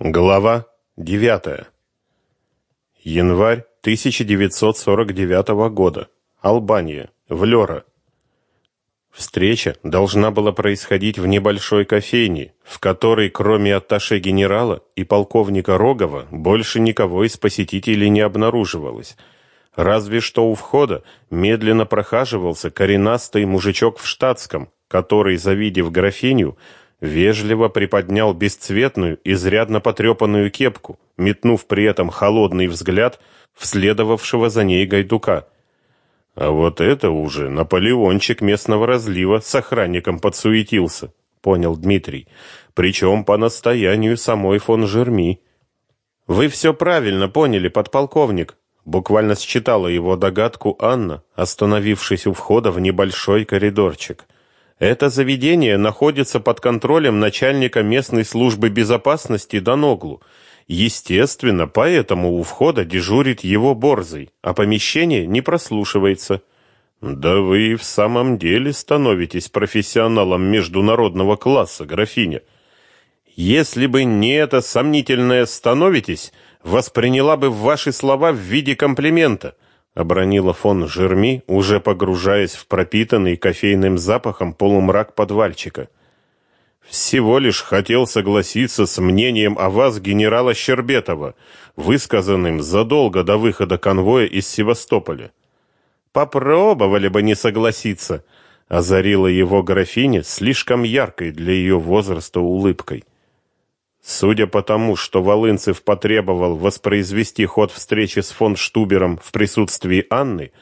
Глава 9. Январь 1949 года. Албания. Влёра. Встреча должна была происходить в небольшой кофейне, в которой, кроме атташе генерала и полковника Рогова, больше никого из посетителей не обнаруживалось. Разве что у входа медленно прохаживался коренастый мужичок в штатском, который, завидев графиню, вежливо приподнял бесцветную, изрядно потрепанную кепку, метнув при этом холодный взгляд вследовавшего за ней гайдука. А вот это уже Наполеончик местного разлива с охранником подсуетился, понял Дмитрий, причем по настоянию самой фон Жерми. Вы все правильно поняли, подполковник, буквально считала его догадку Анна, остановившись у входа в небольшой коридорчик. Это заведение находится под контролем начальника местной службы безопасности Доноглу. Естественно, поэтому у входа дежурит его борзый, а помещение не прослушивается. Да вы и в самом деле становитесь профессионалом международного класса, графиня. Если бы не это сомнительное становитесь, восприняла бы ваши слова в виде комплимента обронила фон Жерми, уже погружаясь в пропитанный кофейным запахом полумрак подвальчика. Всего лишь хотел согласиться с мнением о вас генерала Щербетова, высказанным задолго до выхода конвоя из Севастополя. Попробовали бы не согласиться, озарила его графиня слишком яркой для ее возраста улыбкой. Судя по тому, что Волынцев потребовал воспроизвести ход встречи с фон Штубером в присутствии Анны,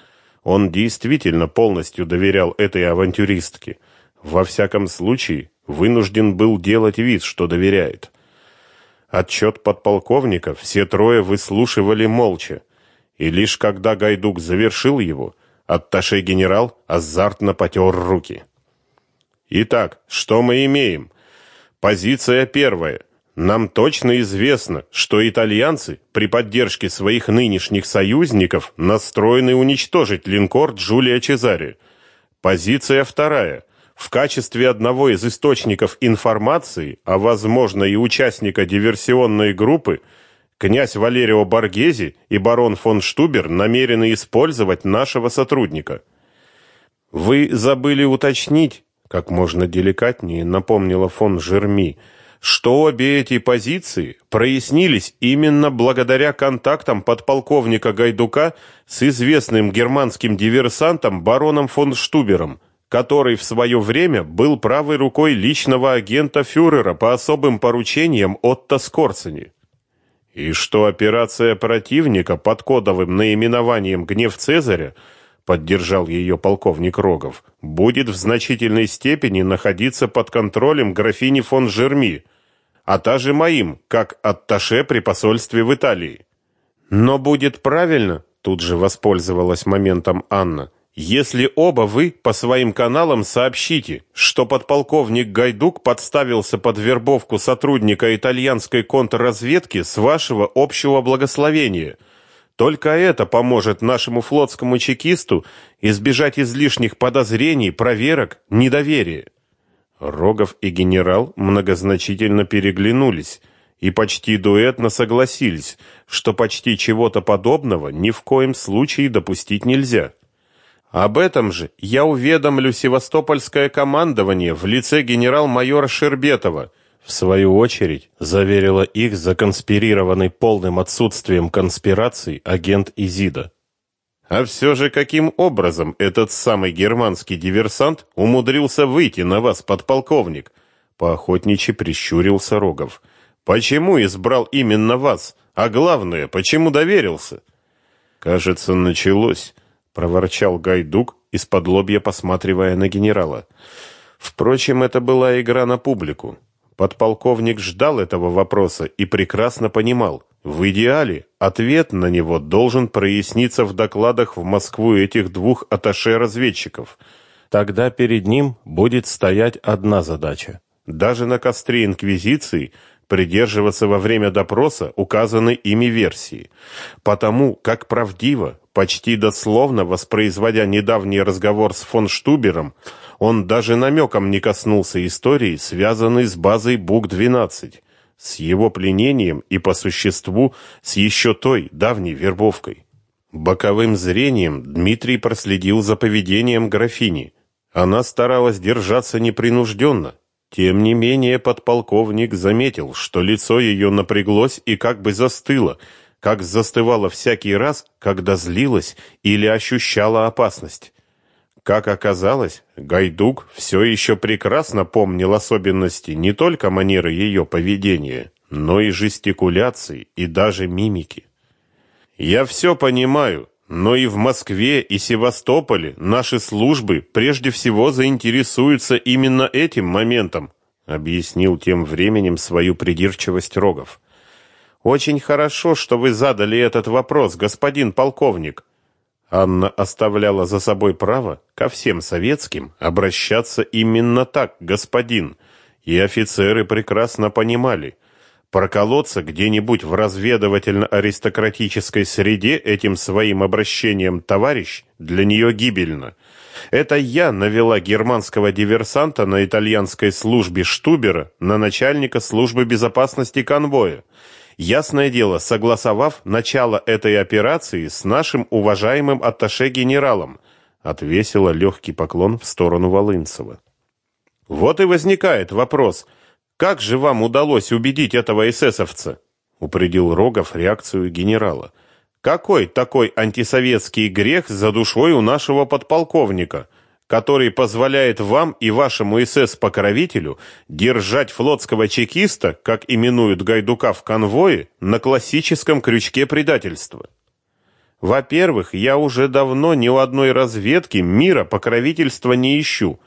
он действительно полностью доверял этой авантюристке. Во всяком случае, вынужден был делать вид, что доверяет. Отчет подполковника все трое выслушивали молча, и лишь когда Гайдук завершил его, атташе генерал азартно потер руки. Итак, что мы имеем? Позиция первая – нам точно известно, что итальянцы при поддержке своих нынешних союзников настроены уничтожить линкор Джулия Чезаре. Позиция вторая. В качестве одного из источников информации, а возможно и участника диверсионной группы, князь Валерио Боргези и барон фон Штубер намерены использовать нашего сотрудника. Вы забыли уточнить, как можно деликатнее напомнила фон Жерми, что обе эти позиции прояснились именно благодаря контактам подполковника Гайдука с известным германским диверсантом бароном фон Штубером, который в свое время был правой рукой личного агента фюрера по особым поручениям Отто Скорцени. И что операция противника под кодовым наименованием «Гнев Цезаря» поддержал ее полковник Рогов, будет в значительной степени находиться под контролем графини фон Жерми, а также моим, как атташе при посольстве в Италии. Но будет правильно, тут же воспользовалась моментом Анна, если оба вы по своим каналам сообщите, что подполковник Гайдук подставился под вербовку сотрудника итальянской контрразведки с вашего общего благословения. Только это поможет нашему флотскому чекисту избежать излишних подозрений, проверок, недоверия. Рогов и генерал многозначительно переглянулись и почти дуэтно согласились, что почти чего-то подобного ни в коем случае допустить нельзя. Об этом же я уведомлю Севастопольское командование в лице генерал-майора Шербетова, в свою очередь заверила их законспирированный полным отсутствием конспираций агент Изида. А все же каким образом этот самый германский диверсант умудрился выйти на вас, подполковник? Поохотничьи прищурился Рогов. Почему избрал именно вас? А главное, почему доверился? Кажется, началось, проворчал Гайдук, из-под лобья посматривая на генерала. Впрочем, это была игра на публику. Подполковник ждал этого вопроса и прекрасно понимал, в идеале ответ на него должен проясниться в докладах в Москву этих двух атташе-разведчиков. Тогда перед ним будет стоять одна задача. Даже на костре инквизиции придерживаться во время допроса указанной ими версии, потому как правдиво, почти дословно воспроизводя недавний разговор с фон Штубером, он даже намеком не коснулся истории, связанной с базой Бук-12 с его пленением и по существу с еще той давней вербовкой. Боковым зрением Дмитрий проследил за поведением графини. Она старалась держаться непринужденно. Тем не менее подполковник заметил, что лицо ее напряглось и как бы застыло, как застывало всякий раз, когда злилась или ощущала опасность. Как оказалось, Гайдук все еще прекрасно помнил особенности не только манеры ее поведения, но и жестикуляции и даже мимики. Я все понимаю, но и в Москве и Севастополе наши службы прежде всего заинтересуются именно этим моментом, объяснил тем временем свою придирчивость Рогов. Очень хорошо, что вы задали этот вопрос, господин полковник. Анна оставляла за собой право ко всем советским обращаться именно так, господин, и офицеры прекрасно понимали, проколоться где-нибудь в разведывательно-аристократической среде этим своим обращением товарищ для нее гибельно. Это я навела германского диверсанта на итальянской службе Штубера на начальника службы безопасности конвоя ясное дело, согласовав начало этой операции с нашим уважаемым атташе-генералом, отвесила легкий поклон в сторону Волынцева. Вот и возникает вопрос, как же вам удалось убедить этого эсэсовца? упредил Рогов реакцию генерала. Какой такой антисоветский грех за душой у нашего подполковника? Который позволяет вам и вашему СС-покровителю держать флотского чекиста, как именуют Гайдука в конвое, на классическом крючке предательства. Во-первых, я уже давно ни у одной разведки мира покровительства не ищу.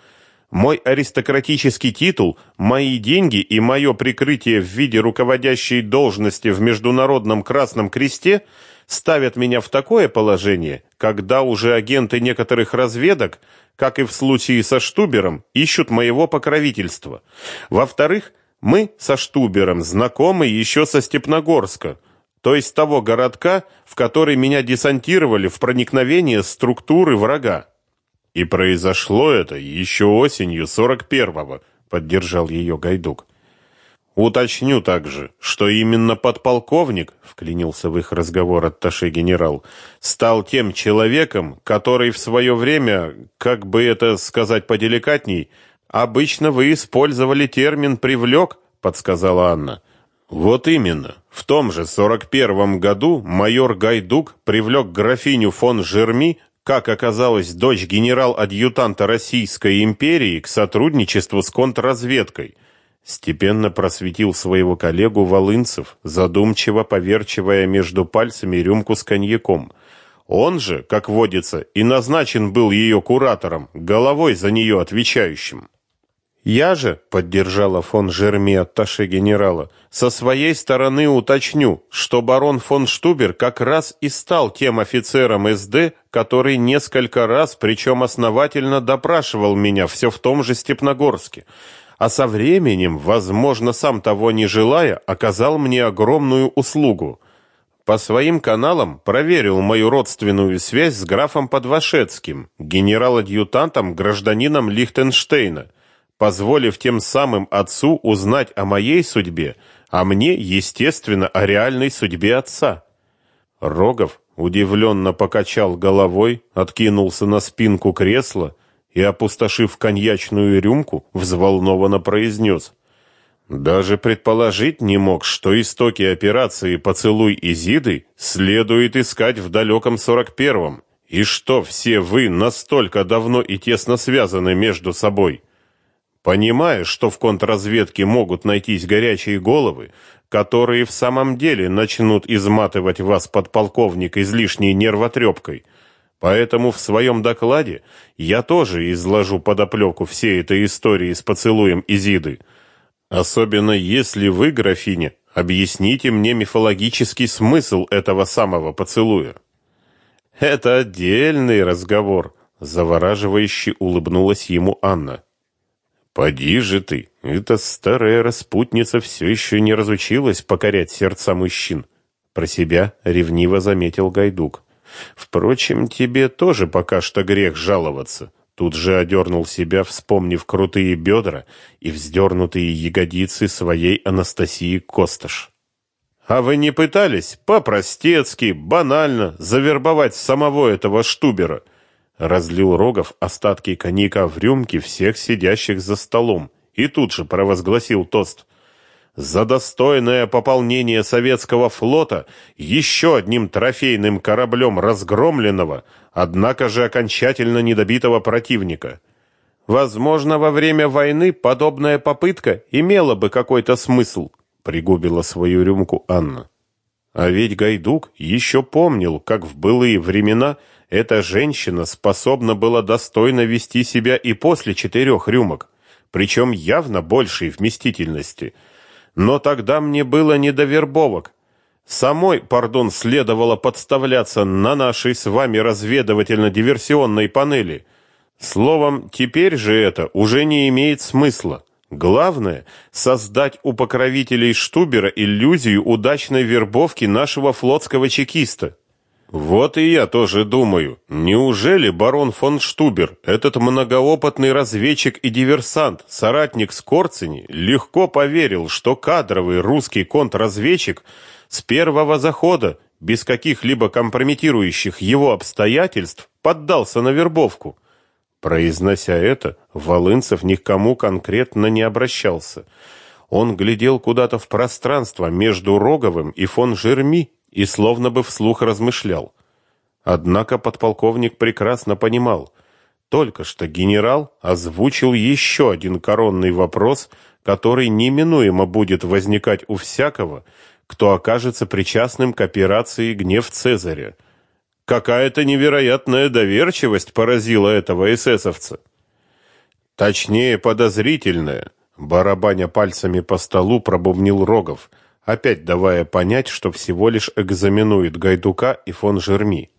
Мой аристократический титул, мои деньги и мое прикрытие в виде руководящей должности в Международном Красном Кресте ставят меня в такое положение, когда уже агенты некоторых разведок как и в случае со Штубером, ищут моего покровительства. Во-вторых, мы со Штубером знакомы еще со Степногорска, то есть того городка, в который меня десантировали в проникновение структуры врага. И произошло это еще осенью 41-го, поддержал ее Гайдук. Уточню также, что именно подполковник, вклинился в их разговор атташе генерал, стал тем человеком, который в свое время, как бы это сказать поделикатней, обычно вы использовали термин привлек, подсказала Анна. Вот именно. В том же 41 году майор Гайдук привлек графиню фон Жерми, как оказалось, дочь генерал-адъютанта Российской империи к сотрудничеству с контрразведкой – Степенно просветил своего коллегу Волынцев, задумчиво поверчивая между пальцами рюмку с коньяком. Он же, как водится, и назначен был ее куратором, головой за нее отвечающим. Я же, поддержала фон Жерми атташе генерала, со своей стороны уточню, что барон фон Штубер как раз и стал тем офицером СД, который несколько раз, причем основательно допрашивал меня все в том же Степногорске а со временем, возможно, сам того не желая, оказал мне огромную услугу. По своим каналам проверил мою родственную связь с графом Подвашецким, генерал-адъютантом, гражданином Лихтенштейна, позволив тем самым отцу узнать о моей судьбе, а мне, естественно, о реальной судьбе отца. Рогов удивленно покачал головой, откинулся на спинку кресла и, опустошив коньячную рюмку, взволнованно произнес. «Даже предположить не мог, что истоки операции «Поцелуй Изиды» следует искать в далеком сорок первом, и что все вы настолько давно и тесно связаны между собой. Понимая, что в контрразведке могут найтись горячие головы, которые в самом деле начнут изматывать вас подполковник излишней нервотрепкой – Поэтому в своем докладе я тоже изложу подоплеку всей этой истории с поцелуем Изиды. Особенно если вы, графиня, объясните мне мифологический смысл этого самого поцелуя. Это отдельный разговор, завораживающе улыбнулась ему Анна. Поди же ты, эта старая распутница все еще не разучилась покорять сердца мужчин, про себя ревниво заметил Гайдук. Впрочем, тебе тоже пока что грех жаловаться. Тут же одернул себя, вспомнив крутые бедра и вздернутые ягодицы своей Анастасии Косташ. А вы не пытались по-простецки, банально завербовать самого этого штубера? Разлил Рогов остатки коньяка в рюмки всех сидящих за столом и тут же провозгласил тост за достойное пополнение советского флота еще одним трофейным кораблем разгромленного, однако же окончательно недобитого противника. Возможно, во время войны подобная попытка имела бы какой-то смысл, пригубила свою рюмку Анна. А ведь Гайдук еще помнил, как в былые времена эта женщина способна была достойно вести себя и после четырех рюмок, причем явно большей вместительности – но тогда мне было не до вербовок. Самой, пардон, следовало подставляться на нашей с вами разведывательно-диверсионной панели. Словом, теперь же это уже не имеет смысла. Главное создать у покровителей Штубера иллюзию удачной вербовки нашего флотского чекиста. Вот и я тоже думаю, неужели барон фон Штубер, этот многоопытный разведчик и диверсант, соратник Скорцени, легко поверил, что кадровый русский контрразведчик с первого захода, без каких-либо компрометирующих его обстоятельств, поддался на вербовку? Произнося это, Волынцев ни к кому конкретно не обращался. Он глядел куда-то в пространство между Роговым и фон Жерми и словно бы вслух размышлял. Однако подполковник прекрасно понимал, только что генерал озвучил еще один коронный вопрос, который неминуемо будет возникать у всякого, кто окажется причастным к операции «Гнев Цезаря». Какая-то невероятная доверчивость поразила этого эсэсовца. Точнее, подозрительная. Барабаня пальцами по столу пробубнил Рогов – опять давая понять, что всего лишь экзаменует Гайдука и фон Жерми.